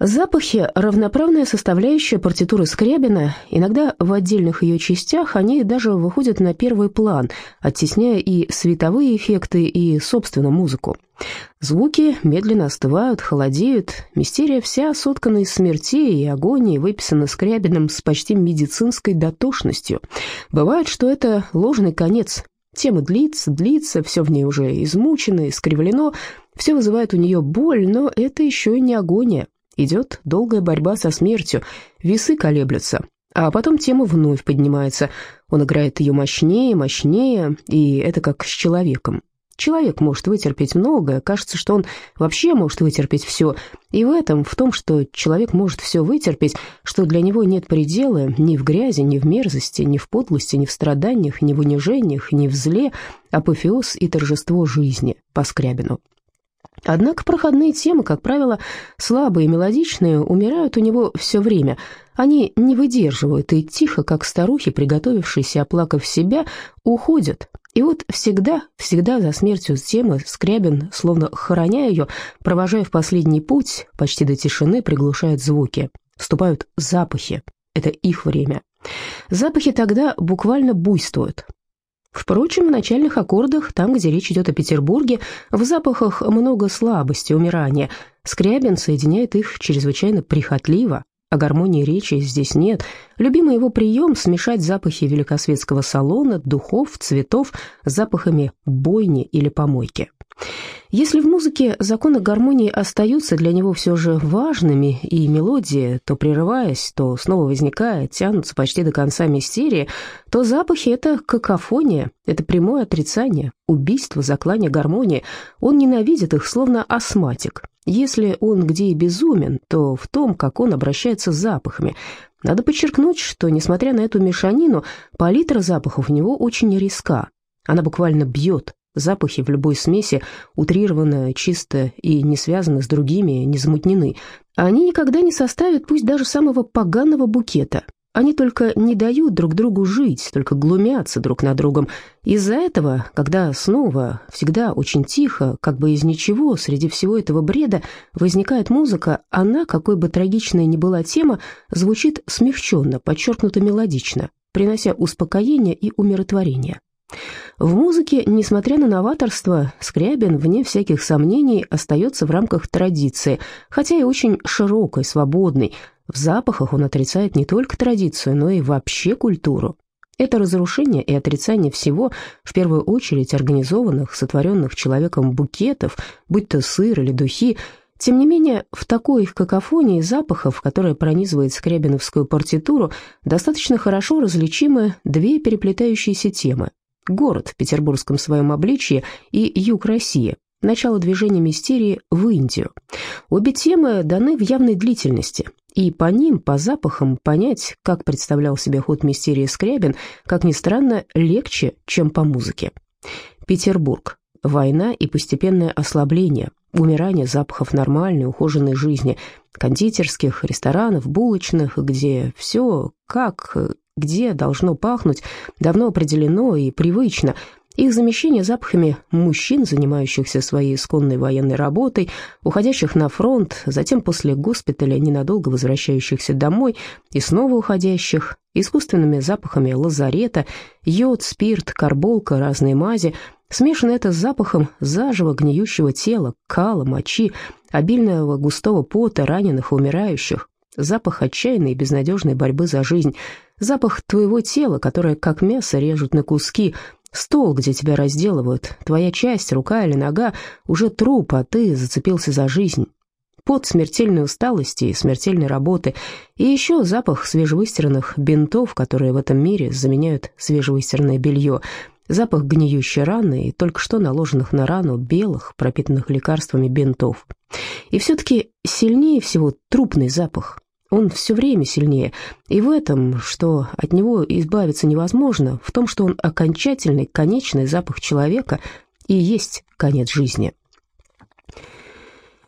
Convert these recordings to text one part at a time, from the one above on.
Запахи – равноправная составляющая партитуры Скрябина, иногда в отдельных ее частях они даже выходят на первый план, оттесняя и световые эффекты, и, собственно, музыку. Звуки медленно остывают, холодеют, мистерия вся соткана из смертей и агонии, выписана Скрябиным с почти медицинской дотошностью. Бывает, что это ложный конец, Тема длится, длится, все в ней уже измучено, искривлено, все вызывает у нее боль, но это еще и не агония. Идет долгая борьба со смертью, весы колеблются, а потом тема вновь поднимается. Он играет ее мощнее, мощнее, и это как с человеком. Человек может вытерпеть многое, кажется, что он вообще может вытерпеть все. И в этом, в том, что человек может все вытерпеть, что для него нет предела ни в грязи, ни в мерзости, ни в подлости, ни в страданиях, ни в унижениях, ни в зле, апофеоз и торжество жизни по Скрябину. Однако проходные темы, как правило, слабые и мелодичные, умирают у него все время. Они не выдерживают и тихо, как старухи, приготовившиеся, оплакав себя, уходят. И вот всегда, всегда за смертью темы Скрябин, словно хороня ее, провожая в последний путь, почти до тишины приглушает звуки. Вступают запахи. Это их время. Запахи тогда буквально буйствуют. Впрочем, в начальных аккордах, там, где речь идет о Петербурге, в запахах много слабости, умирания. Скрябин соединяет их чрезвычайно прихотливо, а гармонии речи здесь нет. Любимый его прием – смешать запахи великосветского салона, духов, цветов с запахами бойни или помойки. Если в музыке законы гармонии остаются для него все же важными, и мелодии, то прерываясь, то снова возникая, тянутся почти до конца мистерии, то запахи — это какофония, это прямое отрицание, убийство, заклание гармонии. Он ненавидит их, словно астматик. Если он где и безумен, то в том, как он обращается с запахами. Надо подчеркнуть, что, несмотря на эту мешанину, палитра запахов у него очень риска. Она буквально бьет, Запахи в любой смеси утрированы, чисто и не связаны с другими, не замутнены. Они никогда не составят пусть даже самого поганого букета. Они только не дают друг другу жить, только глумятся друг над другом. Из-за этого, когда снова, всегда очень тихо, как бы из ничего, среди всего этого бреда, возникает музыка, она, какой бы трагичной ни была тема, звучит смягченно, подчеркнуто мелодично, принося успокоение и умиротворение. В музыке, несмотря на новаторство, Скрябин, вне всяких сомнений, остается в рамках традиции, хотя и очень широкой, свободной. В запахах он отрицает не только традицию, но и вообще культуру. Это разрушение и отрицание всего, в первую очередь организованных, сотворенных человеком букетов, будь то сыр или духи, тем не менее, в такой какофонии запахов, которая пронизывает скрябиновскую партитуру, достаточно хорошо различимы две переплетающиеся темы Город в петербургском своем обличье и юг России. Начало движения мистерии в Индию. Обе темы даны в явной длительности, и по ним, по запахам, понять, как представлял себе ход мистерии Скрябин, как ни странно, легче, чем по музыке. Петербург. Война и постепенное ослабление, умирание запахов нормальной, ухоженной жизни, кондитерских, ресторанов, булочных, где все как где должно пахнуть, давно определено и привычно. Их замещение запахами мужчин, занимающихся своей исконной военной работой, уходящих на фронт, затем после госпиталя ненадолго возвращающихся домой и снова уходящих, искусственными запахами лазарета, йод, спирт, карболка, разные мази, смешано это с запахом заживо гниющего тела, кала, мочи, обильного густого пота раненых и умирающих, запах отчаянной и безнадежной борьбы за жизнь, запах твоего тела, которое как мясо режут на куски, стол, где тебя разделывают, твоя часть, рука или нога, уже труп, а ты зацепился за жизнь. Под смертельной усталости и смертельной работы, и еще запах свежевыстиранных бинтов, которые в этом мире заменяют свежевыстиранное белье, запах гниющей раны и только что наложенных на рану белых, пропитанных лекарствами бинтов. И все-таки сильнее всего трупный запах, он все время сильнее, и в этом, что от него избавиться невозможно, в том, что он окончательный, конечный запах человека и есть конец жизни.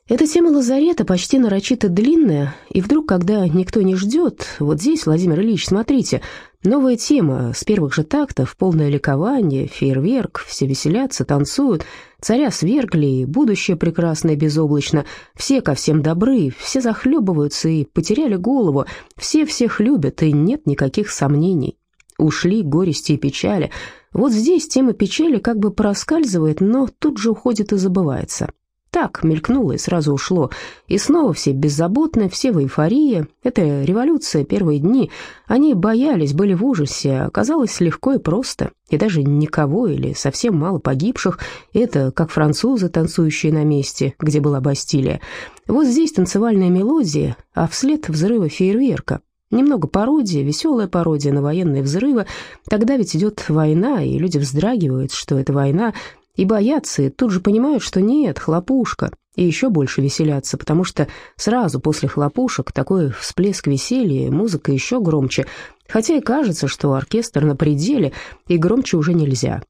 Эта тема лазарета почти нарочито длинная, и вдруг, когда никто не ждет, вот здесь, Владимир Ильич, смотрите, Новая тема с первых же тактов, полное ликование, фейерверк, все веселятся, танцуют, царя свергли, будущее прекрасное безоблачно, все ко всем добры, все захлебываются и потеряли голову, все всех любят, и нет никаких сомнений. Ушли горести и печали. Вот здесь тема печали как бы проскальзывает, но тут же уходит и забывается. Так, мелькнуло и сразу ушло. И снова все беззаботны, все в эйфории. Это революция, первые дни. Они боялись, были в ужасе. Оказалось легко и просто. И даже никого или совсем мало погибших. Это как французы, танцующие на месте, где была Бастилия. Вот здесь танцевальная мелодия, а вслед взрыва фейерверка. Немного пародия, веселая пародия на военные взрывы. Тогда ведь идет война, и люди вздрагивают, что это война, и боятся, и тут же понимают, что нет, хлопушка, и еще больше веселятся, потому что сразу после хлопушек такой всплеск веселья, музыка еще громче, хотя и кажется, что оркестр на пределе, и громче уже нельзя.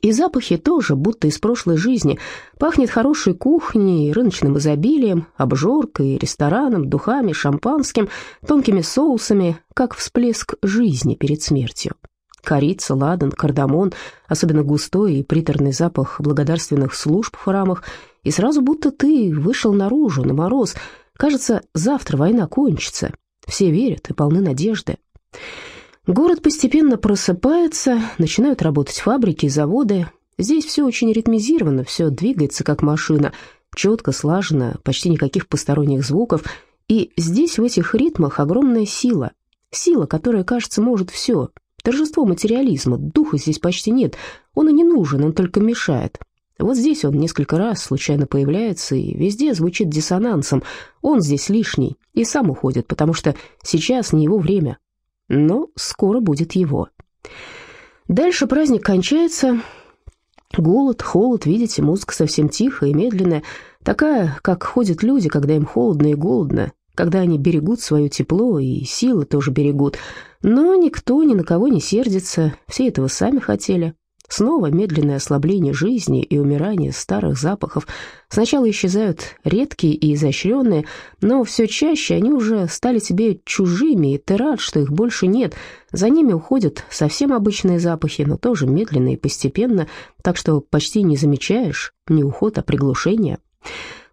И запахи тоже, будто из прошлой жизни. Пахнет хорошей кухней, рыночным изобилием, обжоркой, рестораном, духами, шампанским, тонкими соусами, как всплеск жизни перед смертью. Корица, ладан, кардамон, особенно густой и приторный запах благодарственных служб в храмах, и сразу будто ты вышел наружу, на мороз. Кажется, завтра война кончится. Все верят и полны надежды. Город постепенно просыпается, начинают работать фабрики и заводы. Здесь все очень ритмизировано, все двигается как машина, четко, слаженно, почти никаких посторонних звуков. И здесь в этих ритмах огромная сила. Сила, которая, кажется, может все, Торжество материализма, духа здесь почти нет, он и не нужен, он только мешает. Вот здесь он несколько раз случайно появляется и везде звучит диссонансом. Он здесь лишний и сам уходит, потому что сейчас не его время. Но скоро будет его. Дальше праздник кончается. Голод, холод, видите, музыка совсем тихая и медленная, такая, как ходят люди, когда им холодно и голодно, когда они берегут свое тепло и силы тоже берегут. Но никто ни на кого не сердится, все этого сами хотели. Снова медленное ослабление жизни и умирание старых запахов. Сначала исчезают редкие и изощренные, но все чаще они уже стали тебе чужими, и ты рад, что их больше нет. За ними уходят совсем обычные запахи, но тоже медленно и постепенно, так что почти не замечаешь не уход, а приглушение.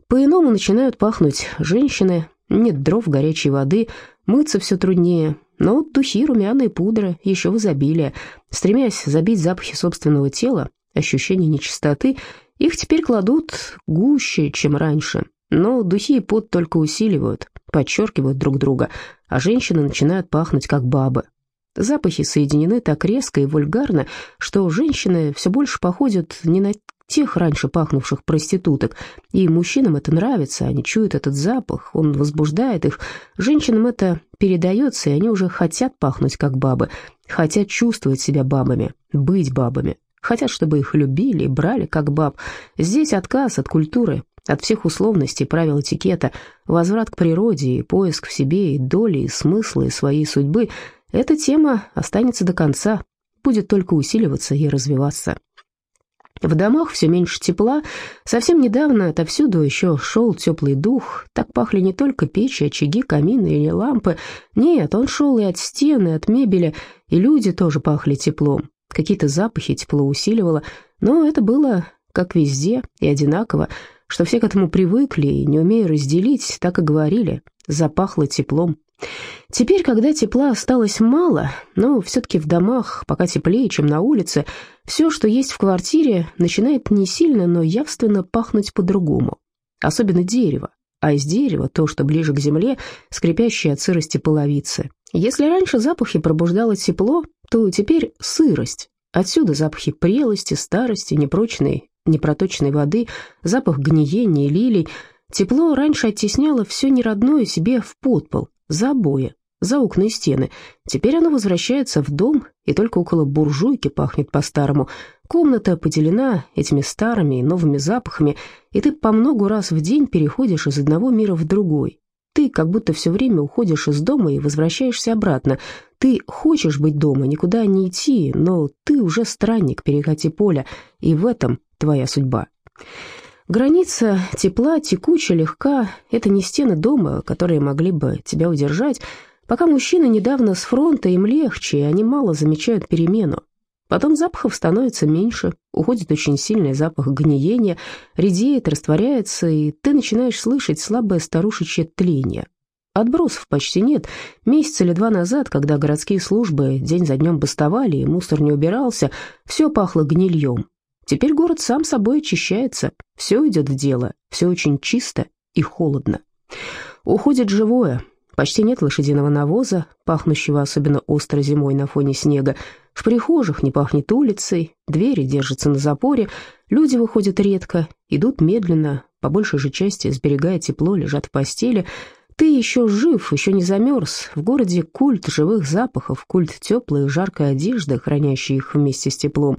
По-иному начинают пахнуть женщины, нет дров, горячей воды, мыться все труднее, но духи, румяные пудра еще в изобилии. Стремясь забить запахи собственного тела, ощущение нечистоты, их теперь кладут гуще, чем раньше. Но духи и пот только усиливают, подчеркивают друг друга, а женщины начинают пахнуть как бабы. Запахи соединены так резко и вульгарно, что женщины все больше походят не на тех раньше пахнувших проституток. И мужчинам это нравится, они чуют этот запах, он возбуждает их. Женщинам это передается, и они уже хотят пахнуть как бабы, хотят чувствовать себя бабами, быть бабами. Хотят, чтобы их любили и брали как баб. Здесь отказ от культуры, от всех условностей, правил этикета, возврат к природе и поиск в себе и доли, и смысла, и своей судьбы. Эта тема останется до конца, будет только усиливаться и развиваться. В домах все меньше тепла. Совсем недавно отовсюду еще шел теплый дух. Так пахли не только печи, очаги, камины или лампы. Нет, он шел и от стены, и от мебели, и люди тоже пахли теплом. Какие-то запахи тепло усиливало, но это было как везде и одинаково, что все к этому привыкли и, не умея разделить, так и говорили. Запахло теплом. Теперь, когда тепла осталось мало, но все-таки в домах пока теплее, чем на улице, все, что есть в квартире, начинает не сильно, но явственно пахнуть по-другому. Особенно дерево, а из дерева то, что ближе к земле, скрипящие от сырости половицы. Если раньше запахи пробуждало тепло, то теперь сырость. Отсюда запахи прелости, старости, непрочной, непроточной воды, запах гниения лилий. Тепло раньше оттесняло все неродное себе в подпол, за обои, за окна и стены. Теперь оно возвращается в дом, и только около буржуйки пахнет по-старому. Комната поделена этими старыми и новыми запахами, и ты по многу раз в день переходишь из одного мира в другой. Ты как будто все время уходишь из дома и возвращаешься обратно. Ты хочешь быть дома, никуда не идти, но ты уже странник перекати поля, и в этом твоя судьба. Граница тепла, текуча, легка — это не стены дома, которые могли бы тебя удержать. Пока мужчины недавно с фронта, им легче, и они мало замечают перемену. Потом запахов становится меньше, уходит очень сильный запах гниения, редеет, растворяется, и ты начинаешь слышать слабое старушечье тление. Отбросов почти нет. Месяц или два назад, когда городские службы день за днем бастовали и мусор не убирался, все пахло гнильем. Теперь город сам собой очищается, все идет в дело, все очень чисто и холодно. Уходит живое, почти нет лошадиного навоза, пахнущего особенно остро зимой на фоне снега. В прихожих не пахнет улицей, двери держатся на запоре, люди выходят редко, идут медленно, по большей же части, сберегая тепло, лежат в постели – ты еще жив, еще не замерз. В городе культ живых запахов, культ теплой и жаркой одежды, хранящей их вместе с теплом.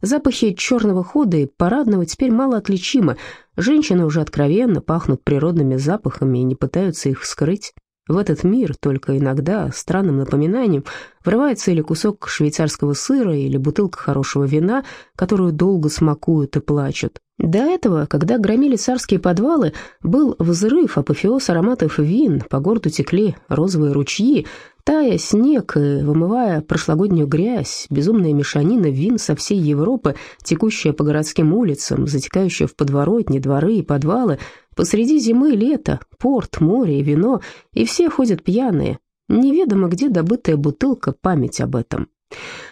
Запахи черного хода и парадного теперь мало отличимы. Женщины уже откровенно пахнут природными запахами и не пытаются их скрыть. В этот мир только иногда странным напоминанием врывается или кусок швейцарского сыра, или бутылка хорошего вина, которую долго смакуют и плачут. До этого, когда громили царские подвалы, был взрыв, апофеоз ароматов вин, по городу текли розовые ручьи, тая снег и вымывая прошлогоднюю грязь, безумная мешанина вин со всей Европы, текущая по городским улицам, затекающая в подворотни, дворы и подвалы, Посреди зимы лето, порт, море и вино, и все ходят пьяные. Неведомо, где добытая бутылка, память об этом.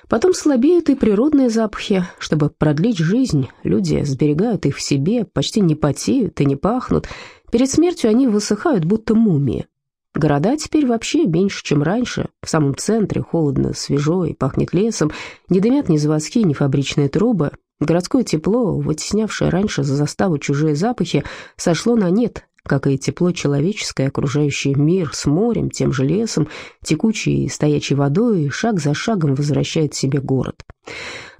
Потом слабеют и природные запахи. Чтобы продлить жизнь, люди сберегают их в себе, почти не потеют и не пахнут. Перед смертью они высыхают, будто мумии. Города теперь вообще меньше, чем раньше. В самом центре холодно, свежо и пахнет лесом. Не дымят ни заводские, ни фабричные трубы. Городское тепло, вытеснявшее раньше за заставу чужие запахи, сошло на нет, как и тепло человеческое, окружающий мир с морем, тем же лесом, текучей и стоячей водой, шаг за шагом возвращает себе город.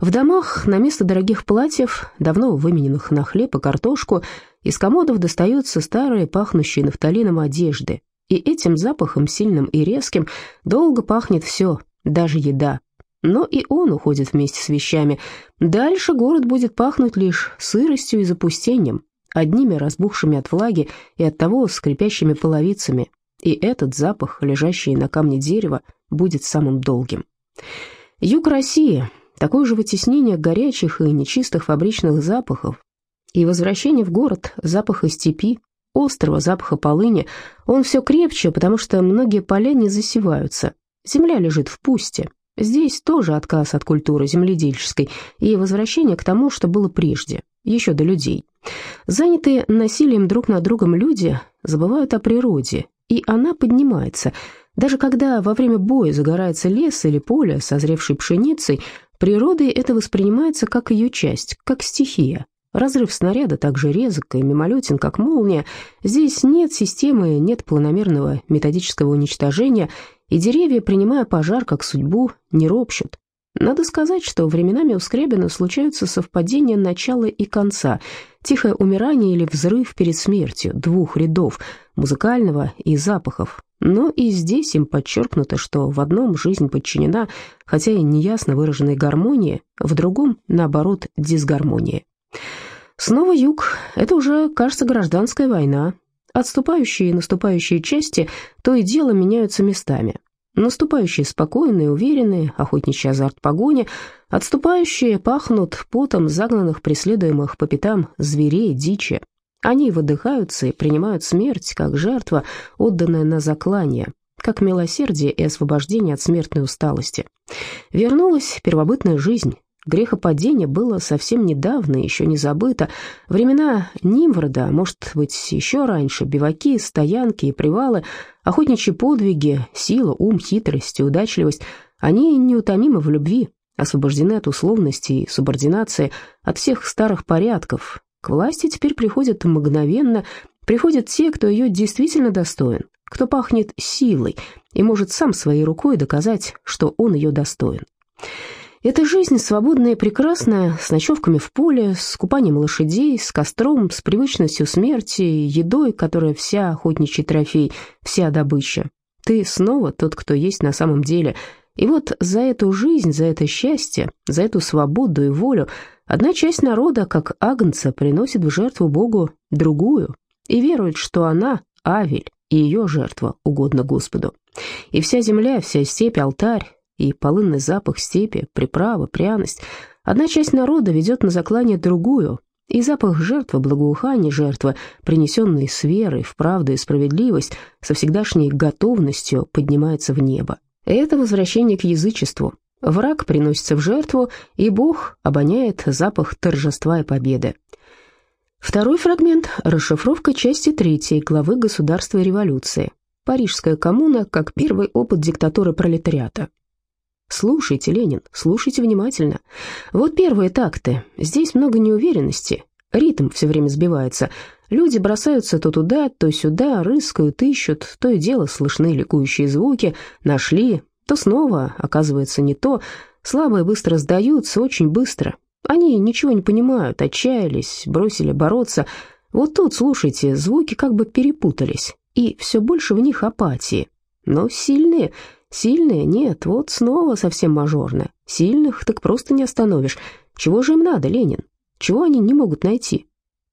В домах на место дорогих платьев, давно вымененных на хлеб и картошку, из комодов достаются старые, пахнущие нафталином одежды, и этим запахом, сильным и резким, долго пахнет все, даже еда, но и он уходит вместе с вещами. Дальше город будет пахнуть лишь сыростью и запустением, одними разбухшими от влаги и от того скрипящими половицами. И этот запах, лежащий на камне дерева, будет самым долгим. Юг России – такое же вытеснение горячих и нечистых фабричных запахов, и возвращение в город запаха степи, острого запаха полыни, он все крепче, потому что многие поля не засеваются, земля лежит в пусте, Здесь тоже отказ от культуры земледельческой и возвращение к тому, что было прежде, еще до людей. Занятые насилием друг над другом люди забывают о природе, и она поднимается. Даже когда во время боя загорается лес или поле, созревшей пшеницей, природой это воспринимается как ее часть, как стихия. Разрыв снаряда так же резок и мимолетен, как молния. Здесь нет системы, нет планомерного методического уничтожения, и деревья, принимая пожар как судьбу, не ропщут. Надо сказать, что временами у Скрябина случаются совпадения начала и конца, тихое умирание или взрыв перед смертью, двух рядов, музыкального и запахов. Но и здесь им подчеркнуто, что в одном жизнь подчинена, хотя и неясно выраженной гармонии, в другом, наоборот, дисгармонии. Снова юг — это уже, кажется, гражданская война, Отступающие и наступающие части то и дело меняются местами. Наступающие спокойные, уверенные, охотничий азарт погони, отступающие пахнут потом загнанных, преследуемых по пятам зверей, дичи. Они выдыхаются и принимают смерть, как жертва, отданная на заклание, как милосердие и освобождение от смертной усталости. Вернулась первобытная жизнь, Грехопадение было совсем недавно, еще не забыто. Времена Нимврода, может быть, еще раньше, биваки, стоянки и привалы, охотничьи подвиги, сила, ум, хитрость и удачливость, они неутомимы в любви, освобождены от условности и субординации, от всех старых порядков. К власти теперь приходят мгновенно, приходят те, кто ее действительно достоин, кто пахнет силой и может сам своей рукой доказать, что он ее достоин. Эта жизнь свободная и прекрасная, с ночевками в поле, с купанием лошадей, с костром, с привычностью смерти, едой, которая вся охотничий трофей, вся добыча. Ты снова тот, кто есть на самом деле. И вот за эту жизнь, за это счастье, за эту свободу и волю одна часть народа, как агнца, приносит в жертву Богу другую и верует, что она, Авель, и ее жертва угодна Господу. И вся земля, вся степь, алтарь, и полынный запах степи, приправа, пряность. Одна часть народа ведет на заклание другую, и запах жертвы, благоухание жертвы, принесенной с верой в правду и справедливость, со всегдашней готовностью поднимается в небо. Это возвращение к язычеству. Враг приносится в жертву, и Бог обоняет запах торжества и победы. Второй фрагмент – расшифровка части третьей главы «Государства и революции». Парижская коммуна как первый опыт диктатуры пролетариата. Слушайте, Ленин, слушайте внимательно. Вот первые такты. Здесь много неуверенности. Ритм все время сбивается. Люди бросаются то туда, то сюда, рыскают, ищут. То и дело слышны ликующие звуки. Нашли. То снова оказывается не то. Слабые быстро сдаются, очень быстро. Они ничего не понимают, отчаялись, бросили бороться. Вот тут, слушайте, звуки как бы перепутались. И все больше в них апатии. Но сильные Сильные? Нет, вот снова совсем мажорные. Сильных так просто не остановишь. Чего же им надо, Ленин? Чего они не могут найти?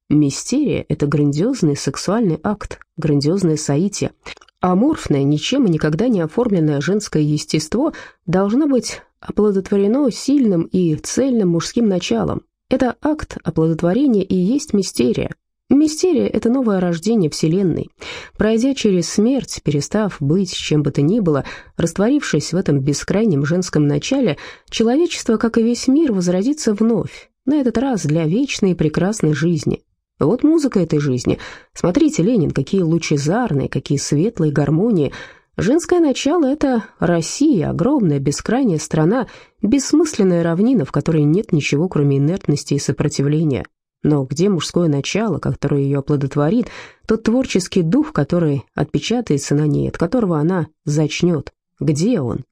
Мистерия — это грандиозный сексуальный акт, грандиозное соитие. Аморфное, ничем и никогда не оформленное женское естество должно быть оплодотворено сильным и цельным мужским началом. Это акт оплодотворения и есть мистерия, Мистерия — это новое рождение Вселенной. Пройдя через смерть, перестав быть чем бы то ни было, растворившись в этом бескрайнем женском начале, человечество, как и весь мир, возродится вновь, на этот раз для вечной и прекрасной жизни. Вот музыка этой жизни. Смотрите, Ленин, какие лучезарные, какие светлые гармонии. Женское начало — это Россия, огромная, бескрайняя страна, бессмысленная равнина, в которой нет ничего, кроме инертности и сопротивления. Но где мужское начало, которое ее оплодотворит, тот творческий дух, который отпечатается на ней, от которого она зачнет? Где он?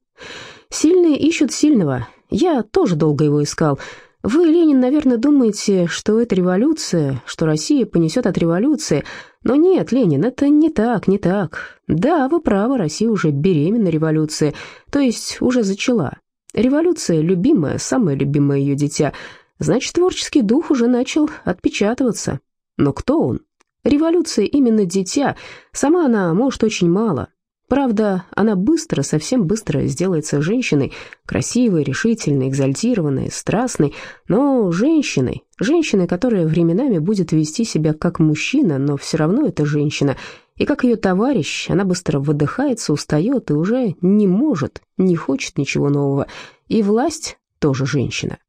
Сильные ищут сильного. Я тоже долго его искал. Вы, Ленин, наверное, думаете, что это революция, что Россия понесет от революции. Но нет, Ленин, это не так, не так. Да, вы правы, Россия уже беременна революцией, то есть уже зачала. Революция — любимая, самое любимое ее дитя — Значит, творческий дух уже начал отпечатываться. Но кто он? Революция именно дитя. Сама она может очень мало. Правда, она быстро, совсем быстро сделается женщиной, красивой, решительной, экзальтированной, страстной, но женщиной, женщиной, которая временами будет вести себя как мужчина, но все равно это женщина, и как ее товарищ, она быстро выдыхается, устает и уже не может, не хочет ничего нового, и власть тоже женщина.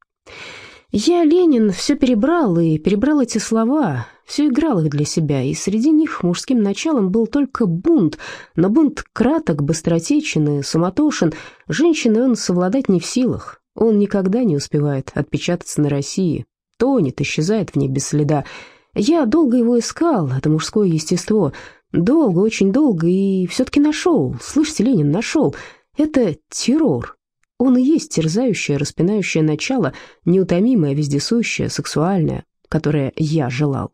Я, Ленин, все перебрал и перебрал эти слова, все играл их для себя, и среди них мужским началом был только бунт, но бунт краток, быстротечен и суматошен, женщины он совладать не в силах, он никогда не успевает отпечататься на России, тонет, исчезает в ней без следа. Я долго его искал, это мужское естество, долго, очень долго, и все-таки нашел, слышите, Ленин, нашел, это террор, он и есть терзающее, распинающее начало, неутомимое, вездесущее, сексуальное, которое я желал.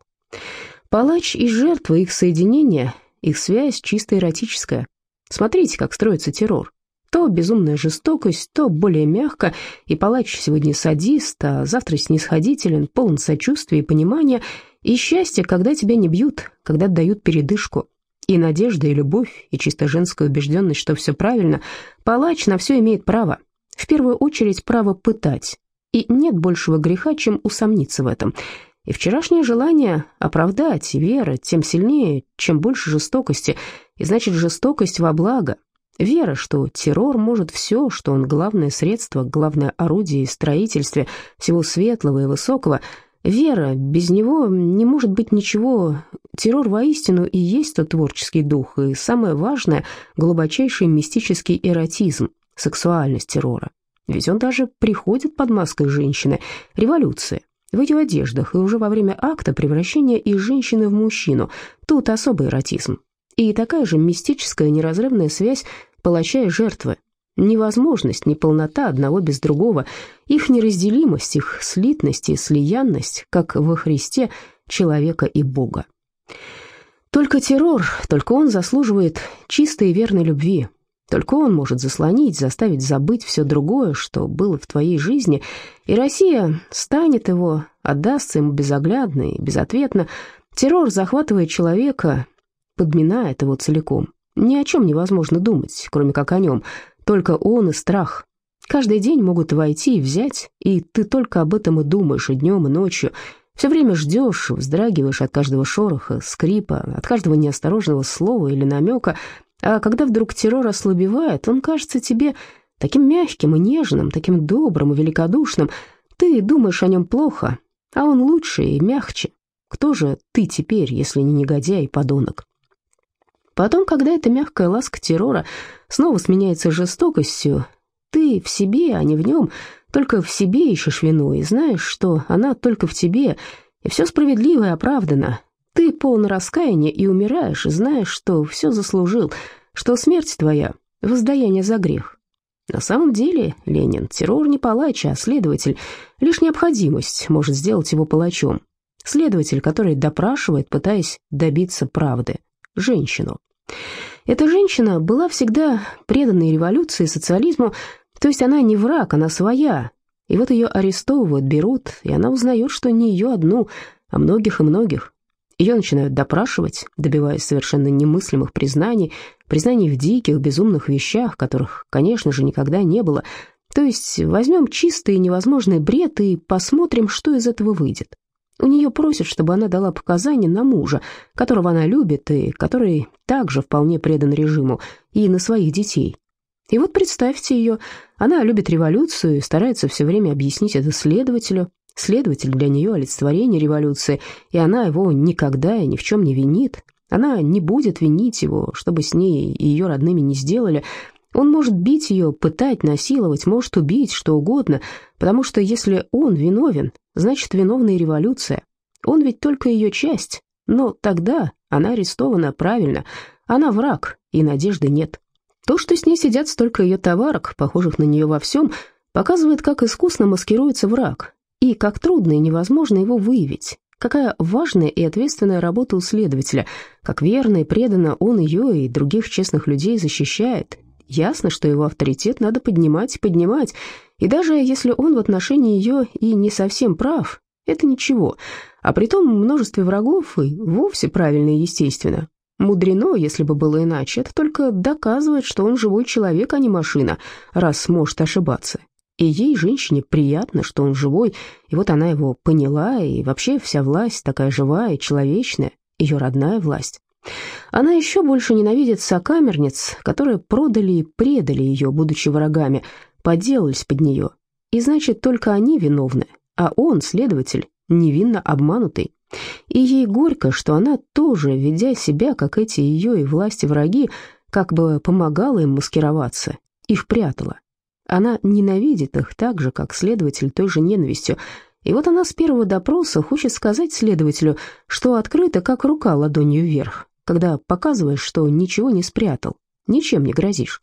Палач и жертва, их соединение, их связь чисто эротическая. Смотрите, как строится террор. То безумная жестокость, то более мягко, и палач сегодня садист, а завтра снисходителен, полон сочувствия и понимания, и счастье, когда тебя не бьют, когда дают передышку. И надежда, и любовь, и чисто женская убежденность, что все правильно, палач на все имеет право, в первую очередь право пытать, и нет большего греха, чем усомниться в этом. И вчерашнее желание оправдать, и вера тем сильнее, чем больше жестокости, и значит жестокость во благо. Вера, что террор может все, что он главное средство, главное орудие в строительстве всего светлого и высокого. Вера, без него не может быть ничего. Террор воистину и есть тот творческий дух, и самое важное – глубочайший мистический эротизм, сексуальность террора. Ведь он даже приходит под маской женщины, революции, в ее одеждах, и уже во время акта превращения из женщины в мужчину. Тут особый эротизм. И такая же мистическая неразрывная связь палача и жертвы. Невозможность, неполнота одного без другого, их неразделимость, их слитность и слиянность, как во Христе, человека и Бога. Только террор, только он заслуживает чистой и верной любви, только он может заслонить, заставить забыть все другое, что было в твоей жизни, и Россия станет его, отдастся ему безоглядно и безответно. Террор захватывает человека, подминает его целиком. Ни о чем невозможно думать, кроме как о нем, только он и страх. Каждый день могут войти и взять, и ты только об этом и думаешь и днем, и ночью. Все время ждешь, вздрагиваешь от каждого шороха, скрипа, от каждого неосторожного слова или намека, а когда вдруг террор ослабевает, он кажется тебе таким мягким и нежным, таким добрым и великодушным. Ты думаешь о нем плохо, а он лучше и мягче. Кто же ты теперь, если не негодяй и подонок? Потом, когда эта мягкая ласка террора снова сменяется жестокостью, ты в себе, а не в нем, только в себе ищешь вину и знаешь, что она только в тебе, и все справедливо и оправдано. Ты полон раскаяния и умираешь, знаешь, что все заслужил, что смерть твоя — воздаяние за грех. На самом деле, Ленин, террор не палач, а следователь. Лишь необходимость может сделать его палачом. Следователь, который допрашивает, пытаясь добиться правды. Женщину. Эта женщина была всегда преданной революции социализму, то есть она не враг, она своя. И вот ее арестовывают, берут, и она узнает, что не ее одну, а многих и многих. Ее начинают допрашивать, добиваясь совершенно немыслимых признаний, признаний в диких, безумных вещах, которых, конечно же, никогда не было. То есть возьмем чистый невозможный бред и посмотрим, что из этого выйдет. У нее просят, чтобы она дала показания на мужа, которого она любит и который также вполне предан режиму, и на своих детей. И вот представьте ее, она любит революцию и старается все время объяснить это следователю, Следователь для нее олицетворение революции, и она его никогда и ни в чем не винит. Она не будет винить его, чтобы с ней и ее родными не сделали. Он может бить ее, пытать, насиловать, может убить, что угодно, потому что если он виновен, значит виновна и революция. Он ведь только ее часть, но тогда она арестована правильно, она враг, и надежды нет. То, что с ней сидят столько ее товарок, похожих на нее во всем, показывает, как искусно маскируется враг, и как трудно и невозможно его выявить. Какая важная и ответственная работа у следователя, как верно и преданно он ее и других честных людей защищает. Ясно, что его авторитет надо поднимать и поднимать, и даже если он в отношении ее и не совсем прав, это ничего, а при том множестве врагов и вовсе правильно и естественно. Мудрено, если бы было иначе, это только доказывает, что он живой человек, а не машина, раз может ошибаться. И ей, женщине, приятно, что он живой, и вот она его поняла, и вообще вся власть такая живая человечная, ее родная власть. Она еще больше ненавидит сокамерниц, которые продали и предали ее, будучи врагами, поделались под нее. И значит, только они виновны, а он, следователь, невинно обманутый. И ей горько, что она тоже, ведя себя, как эти ее и власти враги, как бы помогала им маскироваться, их прятала. Она ненавидит их так же, как следователь той же ненавистью. И вот она с первого допроса хочет сказать следователю, что открыто, как рука ладонью вверх, когда показываешь, что ничего не спрятал, ничем не грозишь.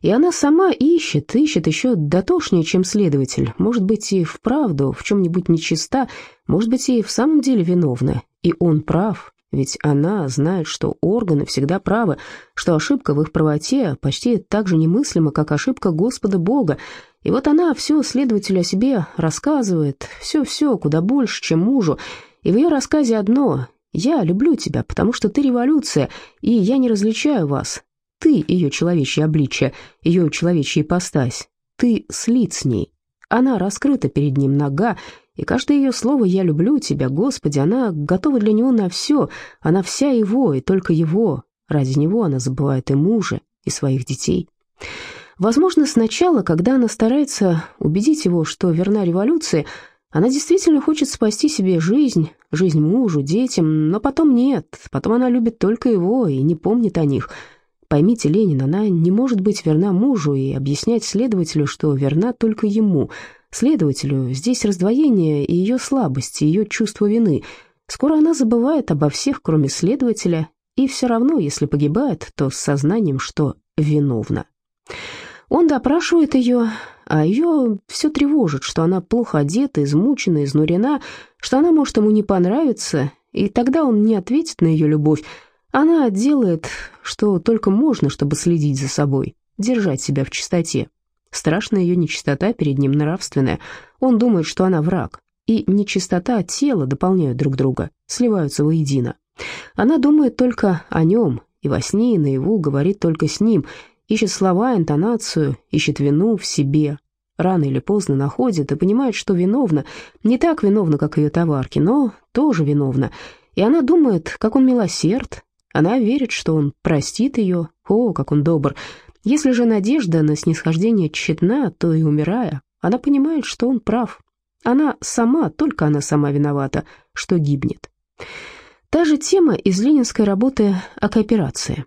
И она сама ищет, ищет еще дотошнее, чем следователь, может быть, и вправду в чем-нибудь нечиста, может быть, и в самом деле виновна, и он прав, ведь она знает, что органы всегда правы, что ошибка в их правоте почти так же немыслима, как ошибка Господа Бога. И вот она все следователю о себе рассказывает, все-все, куда больше, чем мужу. И в ее рассказе одно «Я люблю тебя, потому что ты революция, и я не различаю вас. Ты ее человечье обличие, ее человечья ипостась. Ты слит с ней. Она раскрыта перед ним нога, и каждое ее слово «я люблю тебя, Господи», она готова для него на все, она вся его и только его. Ради него она забывает и мужа, и своих детей. Возможно, сначала, когда она старается убедить его, что верна революция, она действительно хочет спасти себе жизнь, жизнь мужу, детям, но потом нет, потом она любит только его и не помнит о них. Поймите, Ленин, она не может быть верна мужу и объяснять следователю, что верна только ему – Следователю здесь раздвоение и ее слабости, ее чувство вины. Скоро она забывает обо всех, кроме следователя, и все равно, если погибает, то с сознанием, что виновна. Он допрашивает ее, а ее все тревожит, что она плохо одета, измучена, изнурена, что она может ему не понравиться, и тогда он не ответит на ее любовь. Она делает, что только можно, чтобы следить за собой, держать себя в чистоте. Страшная ее нечистота перед ним нравственная. Он думает, что она враг. И нечистота тела дополняют друг друга, сливаются воедино. Она думает только о нем, и во сне, и наяву говорит только с ним, ищет слова, интонацию, ищет вину в себе. Рано или поздно находит и понимает, что виновна, не так виновна, как ее товарки, но тоже виновна. И она думает, как он милосерд, она верит, что он простит ее, о, как он добр. Если же надежда на снисхождение тщетна, то и умирая, она понимает, что он прав. Она сама, только она сама виновата, что гибнет. Та же тема из ленинской работы о кооперации.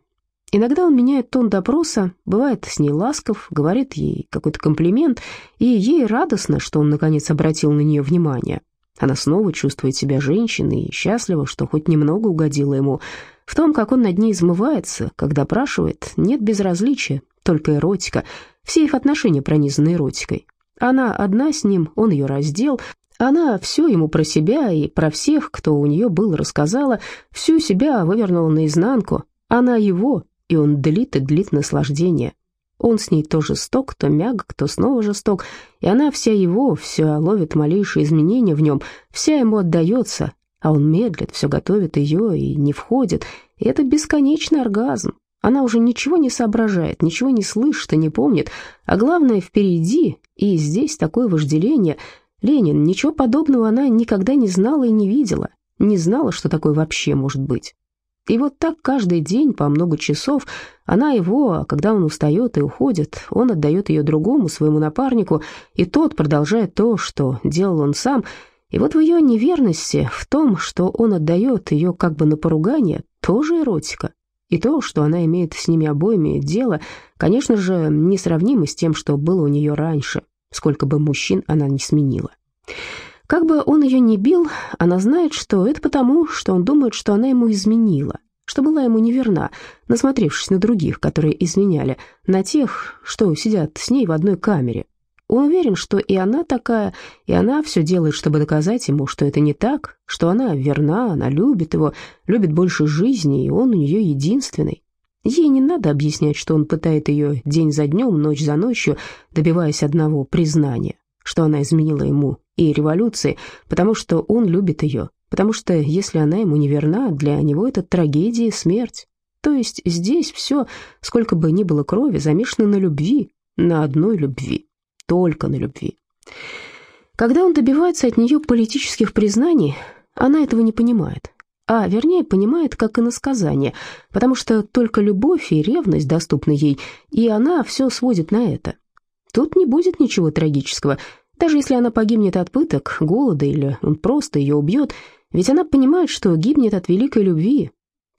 Иногда он меняет тон допроса, бывает с ней ласков, говорит ей какой-то комплимент, и ей радостно, что он наконец обратил на нее внимание. Она снова чувствует себя женщиной и счастлива, что хоть немного угодила ему. В том, как он над ней измывается, когда спрашивает, нет безразличия, только эротика. Все их отношения пронизаны эротикой. Она одна с ним, он ее раздел, она все ему про себя и про всех, кто у нее был, рассказала, всю себя вывернула наизнанку. Она его, и он длит и длит наслаждение. Он с ней то жесток, то мягок, то снова жесток, и она вся его, все ловит малейшие изменения в нем, вся ему отдается, а он медлит, все готовит ее и не входит, и это бесконечный оргазм. Она уже ничего не соображает, ничего не слышит и не помнит, а главное впереди, и здесь такое вожделение — Ленин, ничего подобного она никогда не знала и не видела, не знала, что такое вообще может быть. И вот так каждый день по много часов она его, а когда он устает и уходит, он отдает ее другому, своему напарнику, и тот продолжает то, что делал он сам. И вот в ее неверности, в том, что он отдает ее как бы на поругание, тоже эротика. И то, что она имеет с ними обоими дело, конечно же, несравнимо с тем, что было у нее раньше сколько бы мужчин она ни сменила. Как бы он ее ни бил, она знает, что это потому, что он думает, что она ему изменила, что была ему неверна, насмотревшись на других, которые изменяли, на тех, что сидят с ней в одной камере. Он уверен, что и она такая, и она все делает, чтобы доказать ему, что это не так, что она верна, она любит его, любит больше жизни, и он у нее единственный. Ей не надо объяснять, что он пытает ее день за днем, ночь за ночью, добиваясь одного признания, что она изменила ему и революции, потому что он любит ее, потому что если она ему не верна, для него это трагедия и смерть. То есть здесь все, сколько бы ни было крови, замешано на любви, на одной любви, только на любви. Когда он добивается от нее политических признаний, она этого не понимает а вернее понимает как иносказание, потому что только любовь и ревность доступны ей, и она все сводит на это. Тут не будет ничего трагического, даже если она погибнет от пыток, голода или он просто ее убьет, ведь она понимает, что гибнет от великой любви.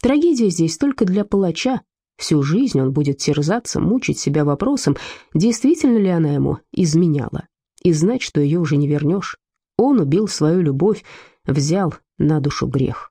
Трагедия здесь только для палача. Всю жизнь он будет терзаться, мучить себя вопросом, действительно ли она ему изменяла, и знать, что ее уже не вернешь. Он убил свою любовь, взял на душу грех.